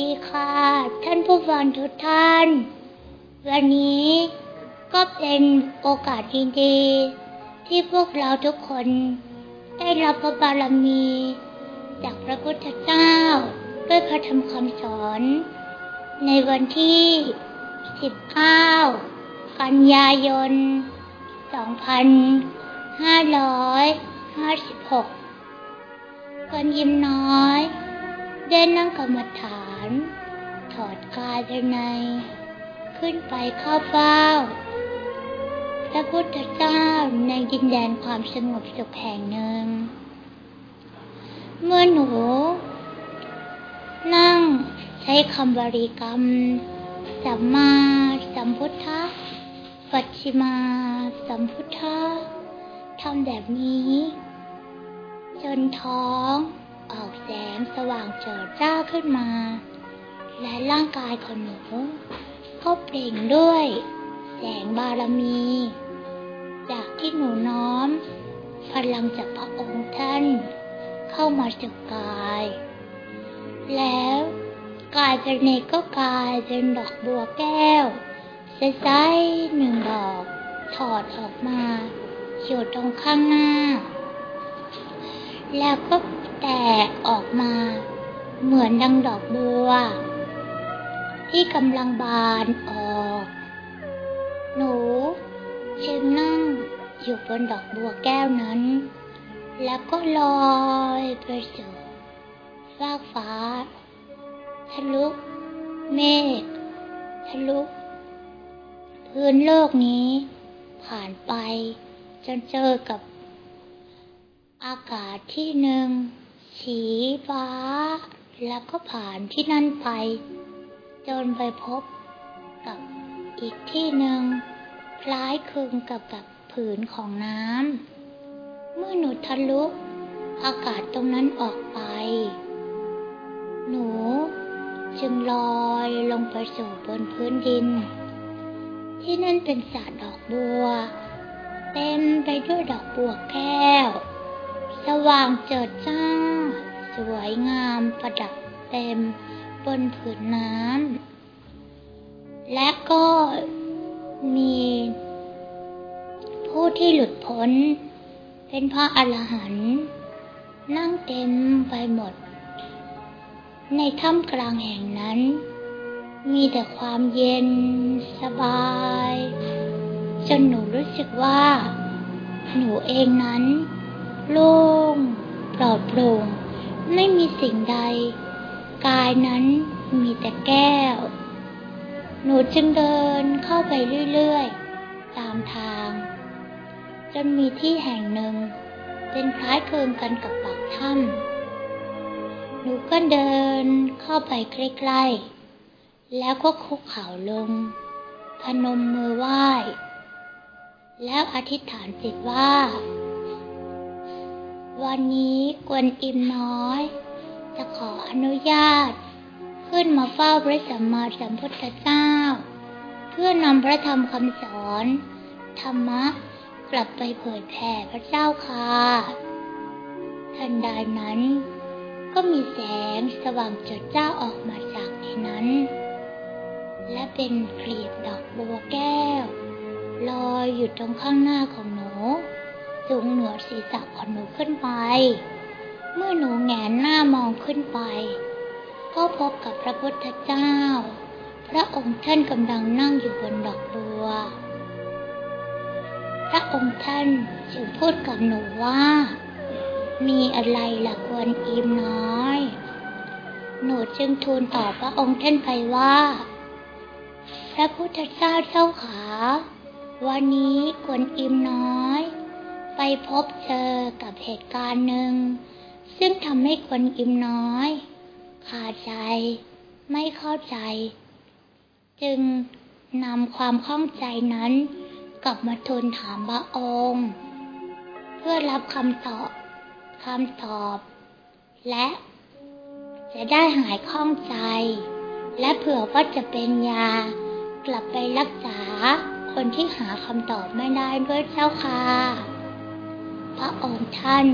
ดีค่ะ ท่านผู้ฟังทุกท่าน วันนี้ก็เป็นโอกาสดีๆที่พวกเราทุกคนได้รับพระบารมี จากพระพุทธเจ้าด้วยพระธรรมคำสอน ในวันที่ 19 กันยายน 2556 คนยิ้มน้อยได้นั่งกรรมฐาน ถอดกายภายใน ขึ้นไปเข้าเฝ้า พระพุทธเจ้าในดินแดนความสงบสุขแห่งหนึ่ง เมื่อหนู นั่งใช้คำบริกรรม สัมมาสัมพุทธะปัจฉิมาสัมพุทธะทำแบบนี้ จนท้องออกแสงสว่างเจิดจ้าขึ้นมา และร่างกายของหนูก็เปล่งด้วยแสงบารมี จากที่หนูน้อม พลังจากพระองค์ท่าน เข้ามาสู่กาย แล้วกายเป็นเนก็กลายเป็นดอกบัวแก้วใสๆหนึ่งดอก ถอดออกมาอยู่ตรงข้างหน้า แล้วก็แตกออกมา เหมือนดังดอกบัว ที่กำลังบานออก หนูจึงนั่งอยู่บนดอกบัวแก้วนั้น แล้วก็ลอยไปสู่ฟากฟ้า ทะลุเมฆทะลุพื้นโลกนี้ผ่านไปจนเจอกับอากาศที่หนึ่ง สีฟ้า แล้วก็ผ่านที่นั่นไป จนไปพบกับอีกที่หนึ่งคล้ายคลึงกับกับผืนของน้ำ เมื่อหนูทะลุอากาศตรงนั้นออกไป หนูจึงลอยลงไปสู่บนพื้นดิน ที่นั่นเป็นสระดอกบัว เต็มไปด้วยดอกบัวแก้ว สว่างเจิดจ้า สวยงามประดับเต็ม บนผืนน้ำและก็มีผู้ที่หลุดพ้น เป็นพระอรหันต์นั่งเต็มไปหมด ในถ้ำกลางแห่งนั้น มีแต่ความเย็นสบาย จนหนูรู้สึกว่า หนูเองนั้น โล่งปลอดโปร่งไม่มีสิ่งใด กายนั้นมีแต่แก้ว หนูจึงเดินเข้าไปเรื่อยๆ ตามทาง จนมีที่แห่งหนึ่ง เป็นคล้ายคลึงกันกับปากถ้ำหนูก็เดินเข้าไปใกล้ๆ แล้วก็คุกเข่าลง พนมมือไหว้ แล้วอธิษฐานจิตว่า วันนี้กวนอิมน้อย จะขออนุญาต ขึ้นมาเฝ้าพระสัมมาสัมพุทธเจ้า เพื่อนำพระธรรมคำสอน ธรรมะกลับไปเผยแผ่พระเจ้าค่ะทันใดนั้น ก็มีแสงสว่างจิดจ้าออกมาจากในนั้น และเป็นกลีบดอกบัวแก้ว ลอยอยู่ตรงข้างหน้าของหนูสูงเหนือศีรษะของหนูขึ้นไป เมื่อหนูแงนหน้ามองขึ้นไป ก็พบกับพระพุทธเจ้า พระองค์ท่านกำลังนั่งอยู่บนดอกบัว พระองค์ท่านจึงพูดกับหนูว่า มีอะไรล่ะควรอิ่มน้อย หนูจึงทูลตอบพระองค์ท่านไปว่า พระพุทธเจ้าเจ้าขา วันนี้กวนอิมน้อย ไปพบเจอกับเหตุการณ์หนึ่ง ซึ่งทำให้กวนอิ่มน้อยขาดใจ ไม่เข้าใจ จึงนำความข้องใจนั้น กลับมาทูลถามพระองค์ เพื่อรับคำตอบคำตอบ และจะได้หายข้องใจ และเผื่อว่าจะเป็นยา กลับไปรักษาคนที่หาคำตอบไม่ได้ด้วยเจ้าค่ะ พระองค์ท่าน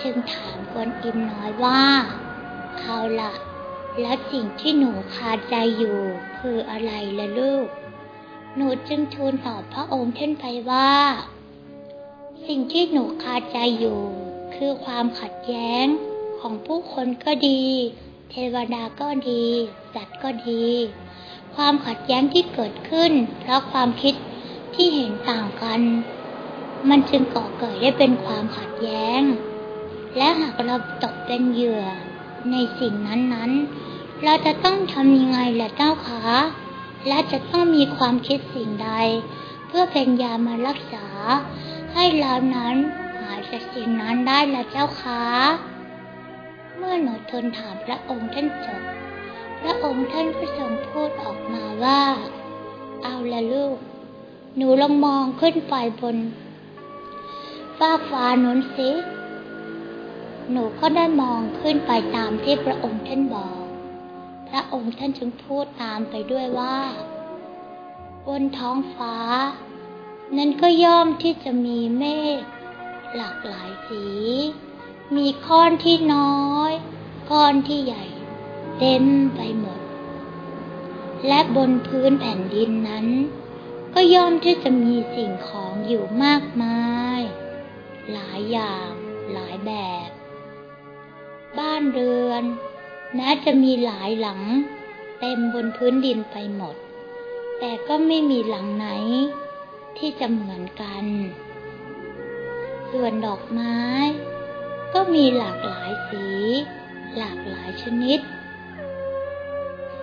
จึงถามกวนอิมน้อยว่าเอาล่ะ แล้วสิ่งที่หนูคาใจอยู่ คืออะไรล่ะลูก หนูจึงทูลตอบพระองค์ท่านไปว่า สิ่งที่หนูคาใจอยู่ คือความขัดแย้งของผู้คนก็ดี เทวดาก็ดีสัตว์ก็ดี ความขัดแย้งที่เกิดขึ้น เพราะความคิดที่เห็นต่างกัน มันจึงก่อเกิดได้เป็นความขัดแย้ง และหากเราตกเป็นเหยื่อในสิ่งนั้นๆ เราจะต้องทำยังไงล่ะเจ้าคะและจะต้องมีความคิดสิ่งใด เพื่อเป็นยามารักษา ให้เรานั้นหายจากสิ่งนั้นได้ละเจ้าคะเมื่อหนูทนถามพระองค์ท่านจบพระองค์ท่านก็ทรงพูดออกมาว่า เอาละลูก หนูลองมองขึ้นไปบนฟ้าฟ้านุนสิ หนูก็ได้มองขึ้นไปตามที่พระองค์ท่านบอก พระองค์ท่านจึงพูดตามไปด้วยว่า บนท้องฟ้า นั้นก็ย่อมที่จะมีเมฆหลากหลายสี มีก้อนที่น้อย ก้อนที่ใหญ่ เต็มไปหมด และบนพื้นแผ่นดินนั้น ก็ย่อมที่จะมีสิ่งของอยู่มากมาย หลายอย่างหลายแบบ บ้านเรือนแม้จะมีหลายหลัง เต็มบนพื้นดินไปหมด แต่ก็ไม่มีหลังไหน ที่จะเหมือนกัน ส่วนดอกไม้ ก็มีหลากหลายสี หลากหลายชนิด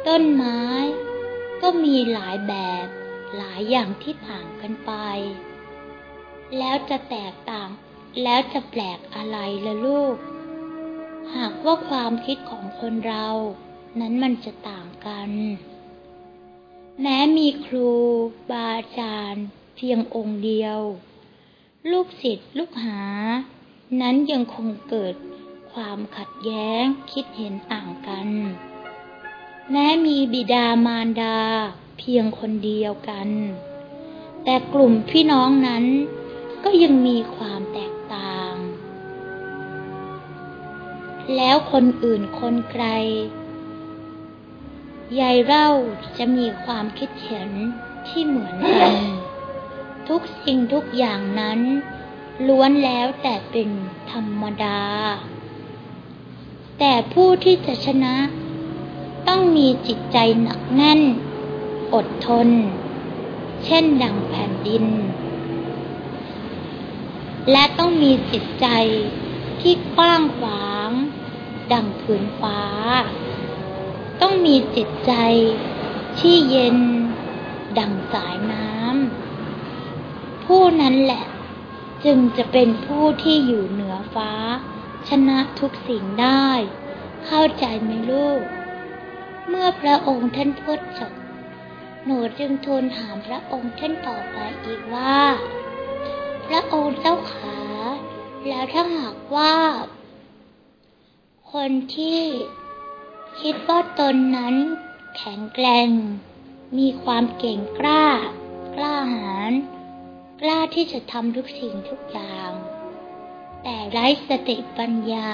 ต้นไม้ก็มีหลายแบบหลายอย่างที่ต่างกันไป แล้วจะแตกต่าง แล้วจะแปลกอะไรละลูก หากว่าความคิดของคนเรา นั้นมันจะต่างกัน แม้มีครูบาอาจารย์ เพียงองค์เดียว ลูกศิษย์ลูกหา นั้นยังคงเกิดความขัดแย้งคิดเห็นต่างกัน แม้มีบิดามารดาเพียงคนเดียวกัน แต่กลุ่มพี่น้องนั้นก็ยังมีความแตก แล้วคนอื่นคนไกล ยายเล่าจะมีความคิดเห็นที่เหมือนกัน ทุกสิ่งทุกอย่างนั้น ล้วนแล้วแต่เป็นธรรมดา แต่ผู้ที่จะชนะ ต้องมีจิตใจหนักแน่น อดทน เช่นดังแผ่นดิน และต้องมีจิตใจที่กว้างขวาง ดังผืนฟ้า ต้องมีจิตใจที่เย็นดังสายน้ำผู้นั้นแหละ จึงจะเป็นผู้ที่อยู่เหนือฟ้า ชนะทุกสิ่งได้ เข้าใจไหมลูก เมื่อพระองค์ท่านพูดจบหนูจึงทูลถามพระองค์ท่านต่อไปอีกว่า พระองค์เจ้าขา แล้วถ้าหากว่า คนที่คิดว่าตนนั้นแข็งแกร่ง มีความเก่งกล้า กล้าหาญกล้าที่จะทำทุกสิ่งทุกอย่าง แต่ไร้สติปัญญา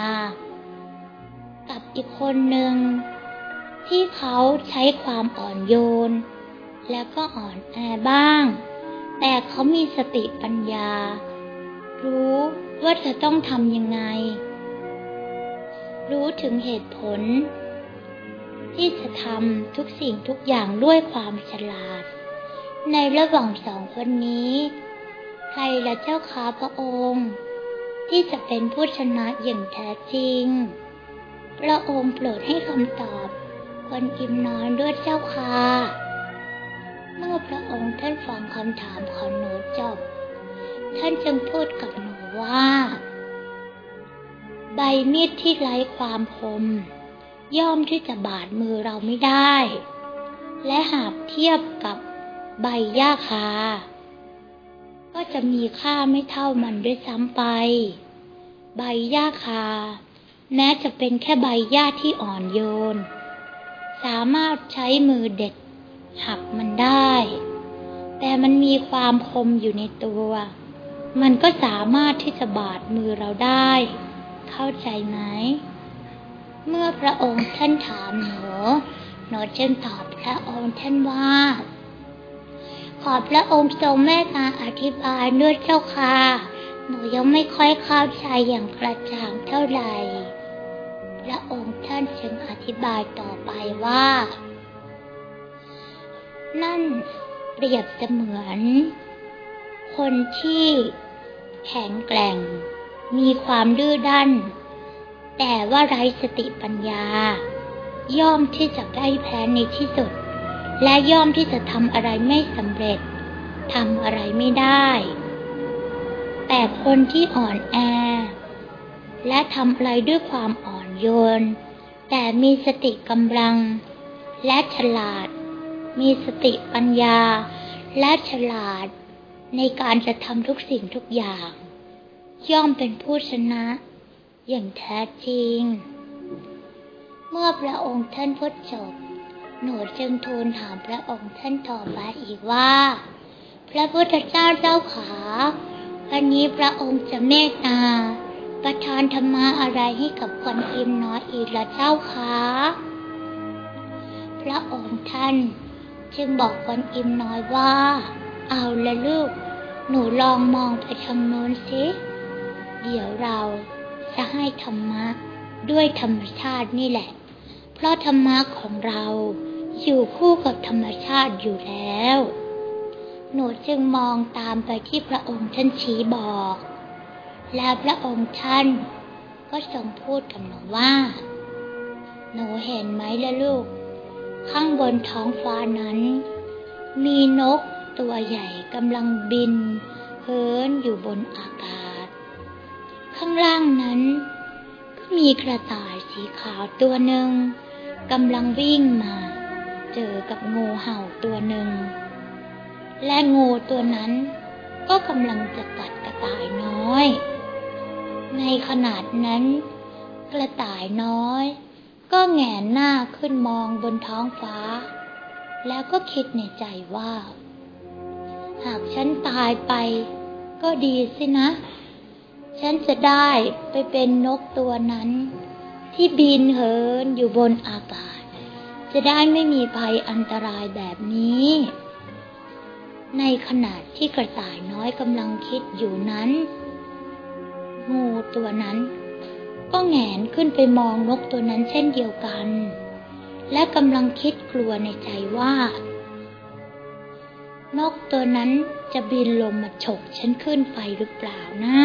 กับอีกคนหนึ่ง ที่เขาใช้ความอ่อนโยน แล้วก็อ่อนแอบ้าง แต่เขามีสติปัญญา รู้ว่าจะต้องทำยังไง รู้ถึงเหตุผล ที่จะทำทุกสิ่งทุกอย่างด้วยความฉลาด ในระหว่างสองคนนี้ ใครละเจ้าค้าพระองค์ ที่จะเป็นผู้ชนะอย่างแท้จริงพระองค์โปรดให้คำตอบคนกิมน้อยด้วยเจ้าค่ะเมื่อพระองค์ท่านฟังคำถามของหนูจบ ท่านจึงพูดกับหนูว่า ใบมีดที่ไร้ความคม ย่อมที่จะบาดมือเราไม่ได้ และหากเทียบกับใบหญ้าคา ก็จะมีค่าไม่เท่ามันด้วยซ้ำไป ใบหญ้าคา แม้จะเป็นแค่ใบหญ้าที่อ่อนโยน สามารถใช้มือเด็ด หักมันได้ แต่มันมีความคมอยู่ในตัว มันก็สามารถที่จะบาดมือเราได้ เข้าใจไหม เมื่อพระองค์ท่านถามหนูหนูจึงตอบพระองค์ท่านว่า ขอพระองค์ทรงเมตตาอธิบายด้วยเจ้าค่ะหนูยังไม่ค่อยเข้าใจอย่างกระจ่างเท่าไหร่ พระองค์ท่านจึงอธิบายต่อไปว่า นั่นเปรียบเสมือน คนที่แข็งแกร่ง มีความดื้อด้านแต่ว่าไร้สติปัญญา ย่อมที่จะได้แพ้ในที่สุด และย่อมที่จะทำอะไรไม่สำเร็จทำอะไรไม่ได้ แต่คนที่อ่อนแอ และทำอะไรด้วยความอ่อนโยน แต่มีสติกำลัง และฉลาด มีสติปัญญา และฉลาด ในการจะทำทุกสิ่งทุกอย่าง ย่อมเป็นผู้ชนะ อย่างแท้จริง เมื่อพระองค์ท่านพูดจบ หนูจึงทูลถามพระองค์ท่านต่อไปอีกว่า พระพุทธเจ้าเจ้าขาวันนี้พระองค์จะเมตตา ประทานธรรมะอะไรให้กับคนอิมน้อยอีกละเจ้าคะพระองค์ท่านจึงบอกคนอิมน้อยว่า เอาละลูก หนูลองมองไปทางโน้นสิ เดี๋ยวเราจะให้ธรรมะด้วยธรรมชาตินี่แหละ เพราะธรรมะของเราอยู่คู่กับธรรมชาติอยู่แล้ว หนูจึงมองตามไปที่พระองค์ท่านชี้บอก และพระองค์ท่านก็ทรงพูดกับหนูว่า หนูเห็นไหมล่ะลูก ข้างบนท้องฟ้านั้น มีนกตัวใหญ่กำลังบินเฮินอยู่บนอากาศ ข้างล่างนั้น ก็มีกระต่ายสีขาวตัวหนึ่งกำลังวิ่งมา เจอกับงูเห่าตัวหนึ่ง และงูตัวนั้นก็กำลังจะกัดกระต่ายน้อย ในขนาดนั้น กระต่ายน้อย ก็แงนหน้าขึ้นมองบนท้องฟ้า แล้วก็คิดในใจว่า หากฉันตายไป ก็ดีสินะ ฉันจะได้ไปเป็นนกตัวนั้น ที่บินเหินอยู่บนอากาศ จะได้ไม่มีภัยอันตรายแบบนี้ ในขณะที่กระต่ายน้อยกำลังคิดอยู่นั้น งูตัวนั้น ก็แงนขึ้นไปมองนกตัวนั้นเช่นเดียวกัน และกำลังคิดกลัวในใจว่า นกตัวนั้นจะบินลงมาฉกฉันขึ้นไปหรือเปล่านะ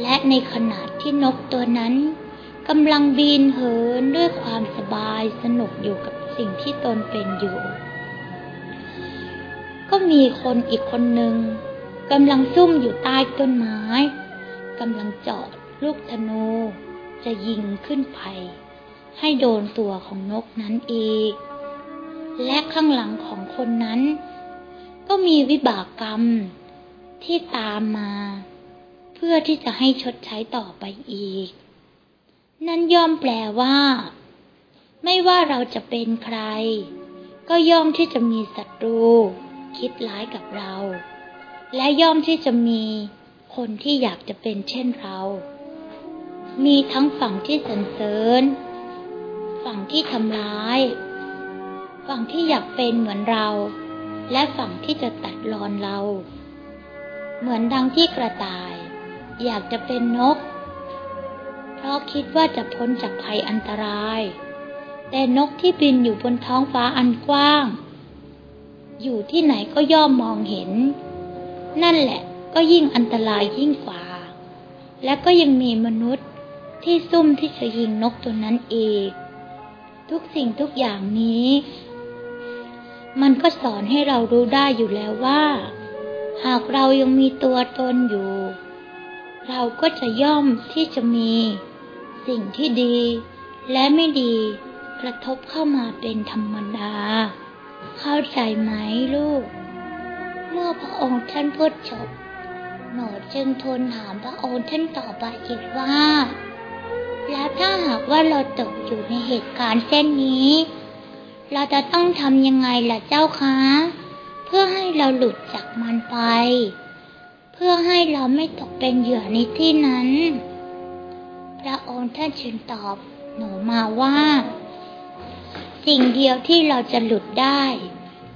และในขณะที่นกตัวนั้นกำลังบินเหินด้วยความสบายสนุกอยู่กับสิ่งที่ตนเป็นอยู่ ก็มีคนอีกคนหนึ่งกำลังซุ่มอยู่ใต้ต้นไม้กำลังเจาะลูกธนูจะยิงขึ้นไป ให้โดนตัวของนกนั้นอีก และข้างหลังของคนนั้น ก็มีวิบากกรรมที่ตามมา เพื่อที่จะให้ชดใช้ต่อไปอีก นั่นย่อมแปลว่า ไม่ว่าเราจะเป็นใคร ก็ย่อมที่จะมีศัตรู คิดร้ายกับเรา และย่อมที่จะมีคนที่อยากจะเป็นเช่นเรา มีทั้งฝั่งที่สรรเสริญ ฝั่งที่ทำร้าย ฝั่งที่อยากเป็นเหมือนเรา และฝั่งที่จะตัดรอนเรา เหมือนดังที่กระต่าย อยากจะเป็นนก เพราะคิดว่าจะพ้นจากภัยอันตราย แต่นกที่บินอยู่บนท้องฟ้าอันกว้าง อยู่ที่ไหนก็ย่อมมองเห็น นั่นแหละก็ยิ่งอันตรายยิ่งกว่า และก็ยังมีมนุษย์ที่ซุ่มที่จะยิงนกตัวนั้นอีก ทุกสิ่งทุกอย่างนี้ มันก็สอนให้เรารู้ได้อยู่แล้วว่า หากเรายังมีตัวตนอยู่ เราก็จะย่อมที่จะมี สิ่งที่ดี และไม่ดีกระทบเข้ามาเป็นธรรมดา เข้าใจไหมลูก เมื่อพระองค์ท่านพูดจบหนูจึงทูลถามพระองค์ท่านต่อไปอีกว่า แล้วถ้าหากว่าเราตกอยู่ในเหตุการณ์เช่นนี้ เราจะต้องทำยังไงล่ะเจ้าคะ เพื่อให้เราหลุดจากมันไป พื่อให้เราไม่ตกเป็นเหยื่อในที่นั้น พระองค์ท่านจึงตอบหนูมาว่า สิ่งเดียวที่เราจะหลุดได้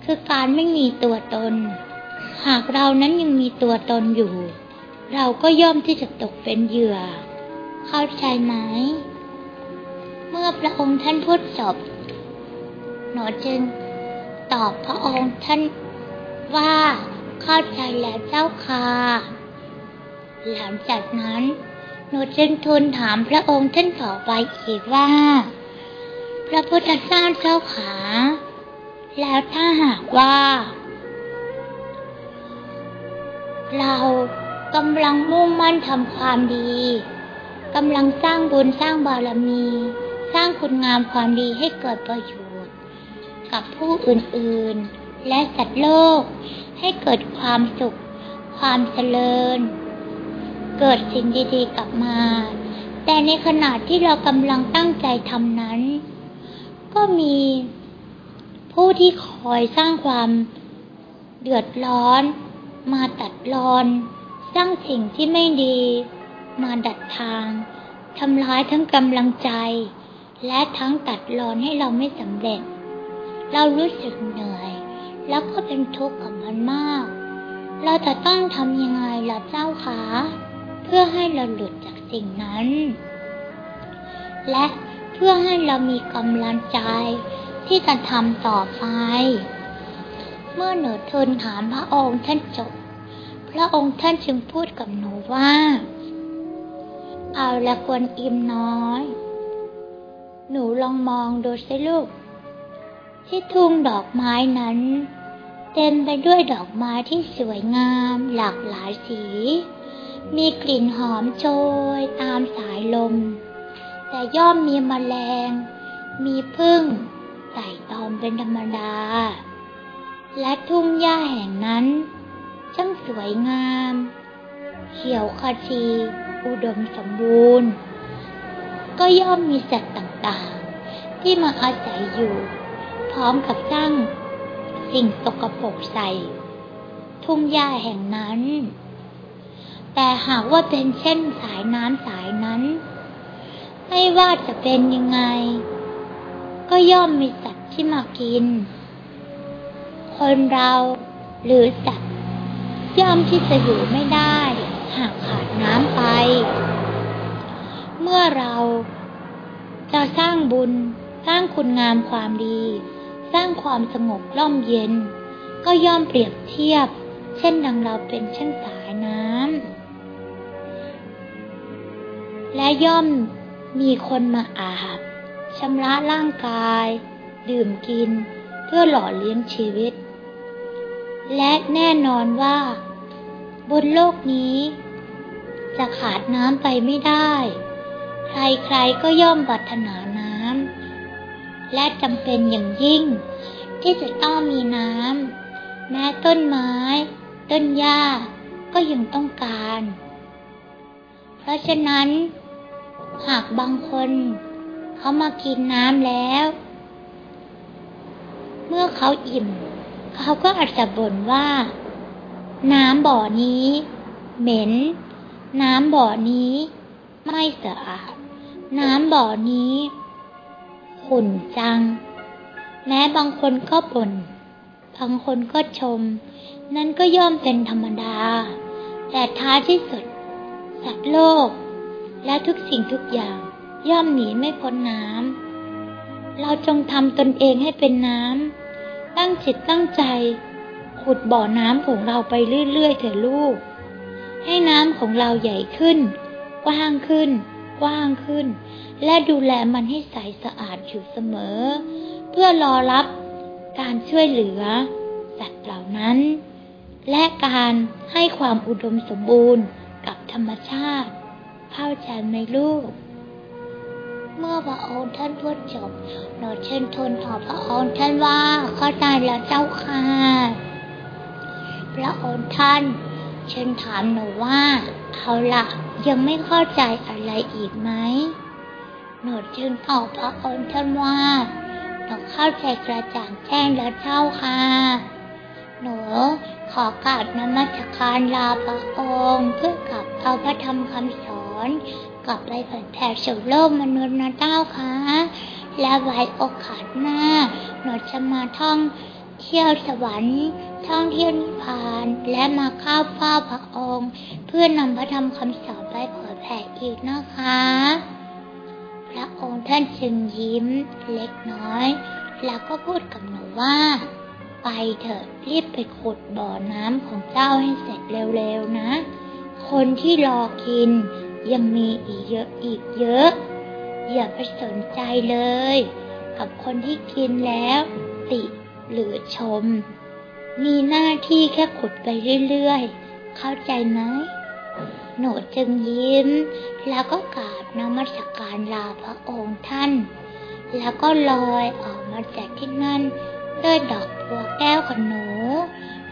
คือการไม่มีตัวตน หากเรานั้นยังมีตัวตนอยู่ เราก็ย่อมที่จะตกเป็นเหยื่อ เข้าใจไหม เมื่อพระองค์ท่านพูดจบหนูจึงตอบพระองค์ท่านว่า เข้าใจแล้วเจ้าค่ะหลังจากนั้นหนูจึงทูลถามพระองค์ท่านต่อไปอีกว่า พระพุทธเจ้าเจ้าขา แล้วถ้าหากว่า เรากำลังมุ่งมั่นทำความดีกำลังสร้างบุญสร้างบารมี สร้างคุณงามความดีให้เกิดประโยชน์ กับผู้อื่นๆ และสัตว์โลก ให้เกิดความสุข ความเจริญ เกิดสิ่งดีๆกลับมา แต่ในขณะที่เรากำลังตั้งใจทำนั้น ก็มีผู้ที่คอยสร้างความเดือดร้อน มาตัดรอน สร้างสิ่งที่ไม่ดี มาดัดทางทำร้ายทั้งกำลังใจ และทั้งตัดรอนให้เราไม่สำเร็จ เรารู้สึกเหนื่อย แล้วก็เป็นทุกข์กับมันมาก เราจะต้องทำยังไงล่ะเจ้าคะ เพื่อให้เราหลุดจากสิ่งนั้น และเพื่อให้เรามีกำลังใจที่จะทำต่อไป เมื่อหนูทูลถามพระองค์ท่านจบ พระองค์ท่านจึงพูดกับหนูว่า เอาละควรอิ่มน้อย หนูลองมองดูสิลูก ที่ทุ่งดอกไม้นั้น เต็มไปด้วยดอกไม้ที่สวยงามหลากหลายสี มีกลิ่นหอมโชยตามสายลม แต่ย่อมมีมแมลง มีพึ่งไต่ตอมเป็นธรรมดา และทุ่งหญ้าแห่งนั้น ช่างสวยงาม เขียวขจีอุดมสมบูรณ์ ก็ย่อมมีสัตว์ต่างๆ ที่มาอาศัยอยู่ พร้อมกับสร้างสิ่งตกปรกใส่ ทุ่งหญ้าแห่งนั้น แต่หากว่าเป็นเช่นสายน้ำสายนั้น ไม่ว่าจะเป็นยังไง ก็ย่อมมีสัตว์ที่มากิน คนเราหรือสัตว์ย่อมที่จะอยู่ไม่ได้ หากขาดน้ำไป เมื่อเราจะสร้างบุญสร้างคุณงามความดี สร้างความสงบร่มเย็น ก็ย่อมเปรียบเทียบ เช่นดังเราเป็นเช่นสายน้ำและย่อมมีคนมาอาบชำระร่างกาย ดื่มกิน เพื่อหล่อเลี้ยงชีวิต และแน่นอนว่า บนโลกนี้ จะขาดน้ำไปไม่ได้ ใครๆก็ย่อมปรารถนา และจำเป็นอย่างยิ่ง ที่จะต้องมีน้ำแม้ต้นไม้ ต้นหญ้าก็ยังต้องการ เพราะฉะนั้น หากบางคนเขามากินน้ำแล้ว เมื่อเขาอิ่ม เขาก็อาจจะบ่นว่า น้ำบ่อนี้ เหม็น น้ำบ่อนี้ ไม่สะอาด น้ำบ่อนี้ ขุ่นจัง แม้บางคนก็บ่น บางคนก็ชม นั่นก็ย่อมเป็นธรรมดา แต่ท้ายที่สุด สัตว์โลก และทุกสิ่งทุกอย่างย่อมหนีไม่พ้นน้ำ เราจงทำตนเองให้เป็นน้ำ ตั้งจิตตั้งใจ ขุดบ่อน้ำของเราไปเรื่อยๆเถอะลูก ให้น้ำของเราใหญ่ขึ้น กว้างขึ้น กว้างขึ้น และดูแลมันให้ใสสะอาดอยู่เสมอ เพื่อรอรับการช่วยเหลือ สัตว์เหล่านั้น และการให้ความอุดมสมบูรณ์กับธรรมชาติ เข้าใจไหมลูก เมื่อพระองค์ท่านพูดจบหนูเชิญทูลตอบพระองค์ท่านว่าเข้าใจแล้วเจ้าค่ะพระองค์ท่านเชิญถามหนูว่า เอาละยังไม่เข้าใจอะไรอีกไหม หนูจึงตอบพระองค์ท่านว่าหนูเข้าใจกระจ่างแจ้งแล้วเจ้าค่ะ หนูขอกราบนมัสการลาพระองค์เพื่อกลับเอาพระธรรมคำสอนกลับไปเผยแผ่สู่โลกมนุษย์นะเจ้าค่ะ และไว้โอกาสหน้า หนูจะมาท่องเที่ยวสวรรค์ท่องเที่ยวนิพพานและมาข้าวฟ้าพระองค์ เพื่อนำพระธรรมคำสอนไปเผยแผ่อีกนะคะ พระองค์ท่านจึงยิ้มเล็กน้อย แล้วก็พูดกับหนูว่า ไปเถอะรีบไปขุดบ่อน้ำของเจ้าให้เสร็จเร็วๆนะ คนที่รอกินยังมีอีกเยอะอีกเยอะ อย่าไปสนใจเลย กับคนที่กินแล้ว ติหรือชม มีหน้าที่แค่ขุดไปเรื่อยๆ เข้าใจไหม หนูจึงยิ้ม แล้วก็กราบนมัสการลาพระองค์ท่าน แล้วก็ลอยออกมาจากที่นั่นด้วยดอกบัวแก้วของหนู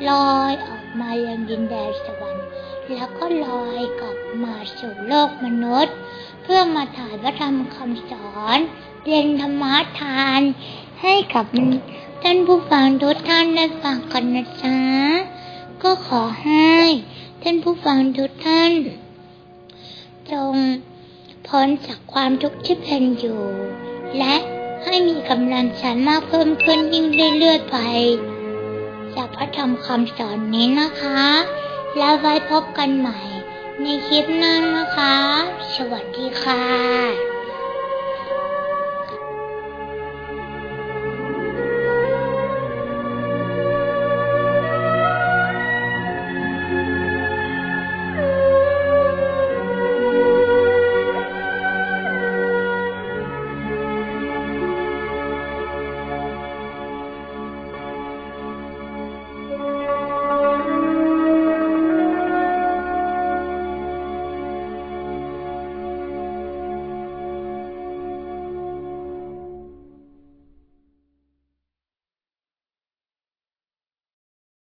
ลอยออกมายังดินแดนสวรรค์ แล้วก็ลอยกลับมาสู่โลกมนุษย์ เพื่อมาถ่ายพระธรรมคำสอนเรียนธรรมทาน ให้กับท่านผู้ฟังทุกท่านได้ฟังกันนะจ๊ะก็ขอให้ ท่านผู้ฟังทุกท่าน จงพ้นจากความทุกข์ที่เป็นอยู่ และให้มีกำลังฉันมากเพิ่มขึ้นยิ่งเรื่อยๆไป จากพระธรรมคำสอนนี้นะคะ แล้วไว้พบกันใหม่ในคลิปหน้านะคะ สวัสดีค่ะ